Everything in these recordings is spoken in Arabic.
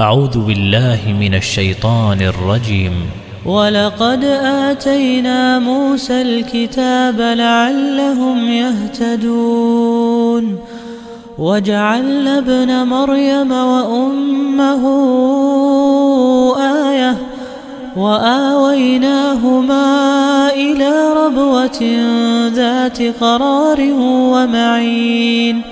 أعوذ بالله من الشيطان الرجيم. ولقد آتينا موسى الكتاب لعلهم يهتدون. وجعلنا ابن مريم وأمه آية وآويناهما إلى ربوة ذات قرار ومعين.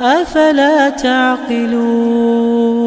أفلا تعقلون